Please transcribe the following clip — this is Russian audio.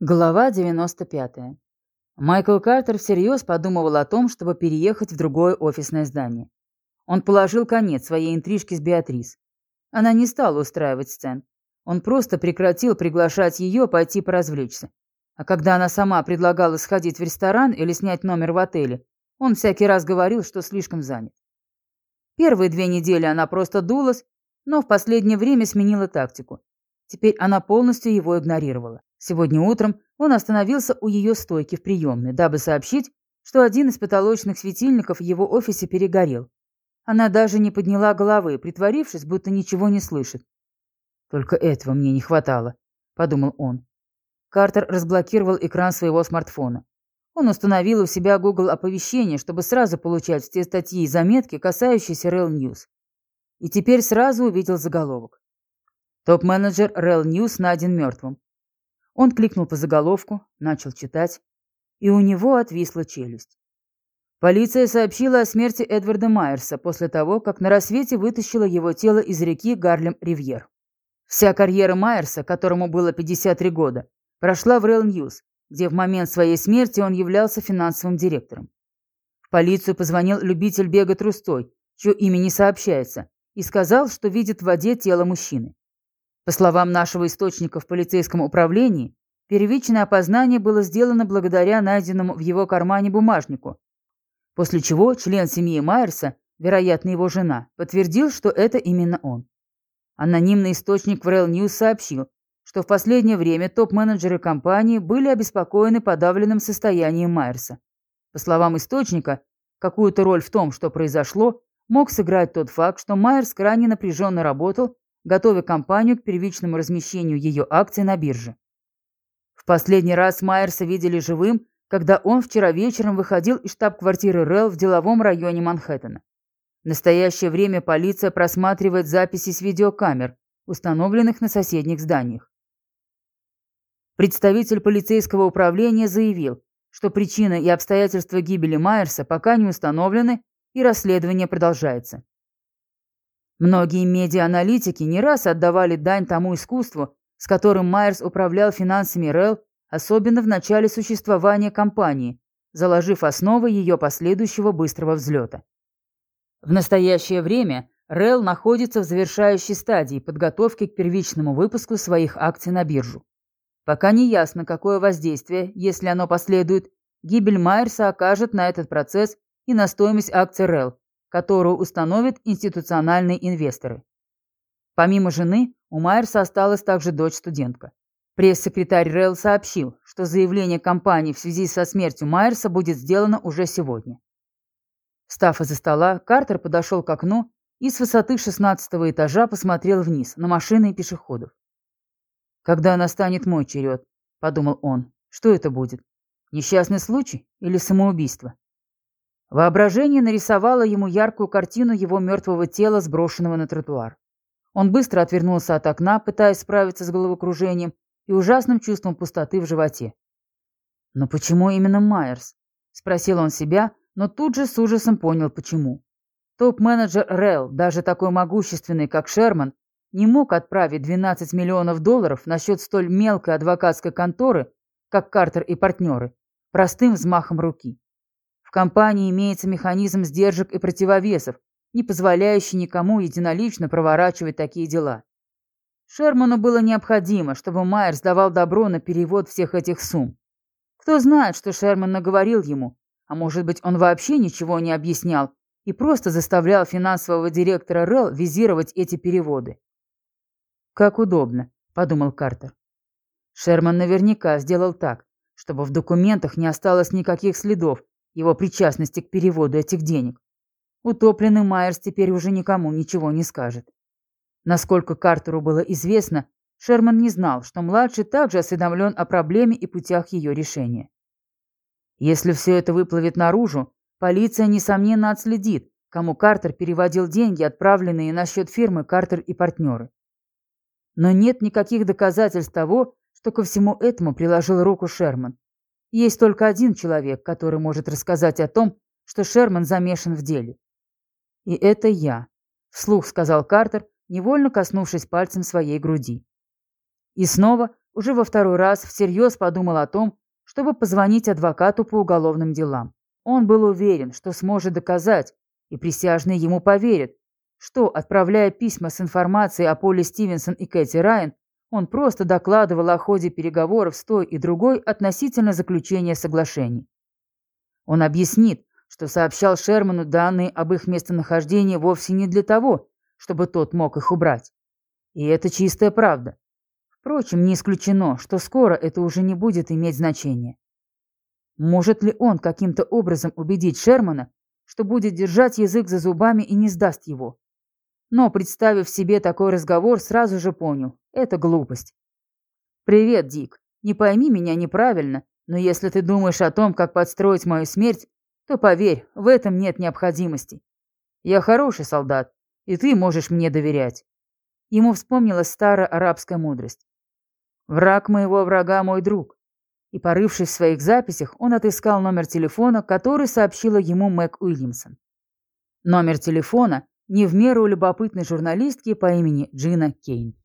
Глава 95. Майкл Картер всерьез подумывал о том, чтобы переехать в другое офисное здание. Он положил конец своей интрижке с Беатрис. Она не стала устраивать сцен. Он просто прекратил приглашать ее пойти поразвлечься. А когда она сама предлагала сходить в ресторан или снять номер в отеле, он всякий раз говорил, что слишком занят. Первые две недели она просто дулась, но в последнее время сменила тактику. Теперь она полностью его игнорировала. Сегодня утром он остановился у ее стойки в приемной, дабы сообщить, что один из потолочных светильников в его офисе перегорел. Она даже не подняла головы, притворившись, будто ничего не слышит. «Только этого мне не хватало», — подумал он. Картер разблокировал экран своего смартфона. Он установил у себя Google оповещение, чтобы сразу получать все статьи и заметки, касающиеся Rail News. И теперь сразу увидел заголовок. Топ-менеджер Rail News найден мертвым. Он кликнул по заголовку, начал читать, и у него отвисла челюсть. Полиция сообщила о смерти Эдварда Майерса после того, как на рассвете вытащила его тело из реки Гарлем-Ривьер. Вся карьера Майерса, которому было 53 года, прошла в Rail News, где в момент своей смерти он являлся финансовым директором. В полицию позвонил любитель бега трустой, чье имя не сообщается, и сказал, что видит в воде тело мужчины. По словам нашего источника в полицейском управлении, первичное опознание было сделано благодаря найденному в его кармане бумажнику, после чего член семьи Майерса, вероятно его жена, подтвердил, что это именно он. Анонимный источник в Rail News сообщил, что в последнее время топ-менеджеры компании были обеспокоены подавленным состоянием Майерса. По словам источника, какую-то роль в том, что произошло, мог сыграть тот факт, что Майерс крайне напряженно работал готовя компанию к первичному размещению ее акций на бирже. Последний раз Майерса видели живым, когда он вчера вечером выходил из штаб-квартиры Релл в деловом районе Манхэттена. В настоящее время полиция просматривает записи с видеокамер, установленных на соседних зданиях. Представитель полицейского управления заявил, что причина и обстоятельства гибели Майерса пока не установлены и расследование продолжается. Многие медиа-аналитики не раз отдавали дань тому искусству, с которым Майерс управлял финансами РЭЛ, особенно в начале существования компании, заложив основы ее последующего быстрого взлета. В настоящее время РЭЛ находится в завершающей стадии подготовки к первичному выпуску своих акций на биржу. Пока не ясно, какое воздействие, если оно последует, гибель Майерса окажет на этот процесс и на стоимость акций РЭЛ, которую установят институциональные инвесторы. Помимо жены, у Майерса осталась также дочь-студентка. Пресс-секретарь Релл сообщил, что заявление компании в связи со смертью Майерса будет сделано уже сегодня. Встав из-за стола, Картер подошел к окну и с высоты 16 этажа посмотрел вниз на машины и пешеходов. «Когда настанет мой черед», — подумал он, — «что это будет? Несчастный случай или самоубийство?» Воображение нарисовало ему яркую картину его мертвого тела, сброшенного на тротуар. Он быстро отвернулся от окна, пытаясь справиться с головокружением и ужасным чувством пустоты в животе. «Но почему именно Майерс?» – спросил он себя, но тут же с ужасом понял, почему. Топ-менеджер Релл, даже такой могущественный, как Шерман, не мог отправить 12 миллионов долларов на счет столь мелкой адвокатской конторы, как Картер и партнеры, простым взмахом руки. В компании имеется механизм сдержек и противовесов, не позволяющий никому единолично проворачивать такие дела. Шерману было необходимо, чтобы Майер сдавал добро на перевод всех этих сумм. Кто знает, что Шерман наговорил ему, а может быть, он вообще ничего не объяснял и просто заставлял финансового директора Релл визировать эти переводы. «Как удобно», — подумал Картер. Шерман наверняка сделал так, чтобы в документах не осталось никаких следов, его причастности к переводу этих денег. Утопленный Майерс теперь уже никому ничего не скажет. Насколько Картеру было известно, Шерман не знал, что младший также осведомлен о проблеме и путях ее решения. Если все это выплывет наружу, полиция, несомненно, отследит, кому Картер переводил деньги, отправленные на счет фирмы «Картер и партнеры». Но нет никаких доказательств того, что ко всему этому приложил руку Шерман. Есть только один человек, который может рассказать о том, что Шерман замешан в деле. И это я, вслух сказал Картер, невольно коснувшись пальцем своей груди. И снова уже во второй раз всерьез подумал о том, чтобы позвонить адвокату по уголовным делам. Он был уверен, что сможет доказать, и присяжные ему поверят, что, отправляя письма с информацией о Поле Стивенсон и Кэти Райан, он просто докладывал о ходе переговоров с той и другой относительно заключения соглашений. Он объяснит, что сообщал Шерману данные об их местонахождении вовсе не для того, чтобы тот мог их убрать. И это чистая правда. Впрочем, не исключено, что скоро это уже не будет иметь значения. Может ли он каким-то образом убедить Шермана, что будет держать язык за зубами и не сдаст его? Но, представив себе такой разговор, сразу же понял – это глупость. «Привет, Дик. Не пойми меня неправильно, но если ты думаешь о том, как подстроить мою смерть, то поверь, в этом нет необходимости. Я хороший солдат, и ты можешь мне доверять». Ему вспомнилась старая арабская мудрость. «Враг моего врага – мой друг». И, порывшись в своих записях, он отыскал номер телефона, который сообщила ему Мэг Уильямсон. Номер телефона не в меру любопытной журналистки по имени Джина Кейн.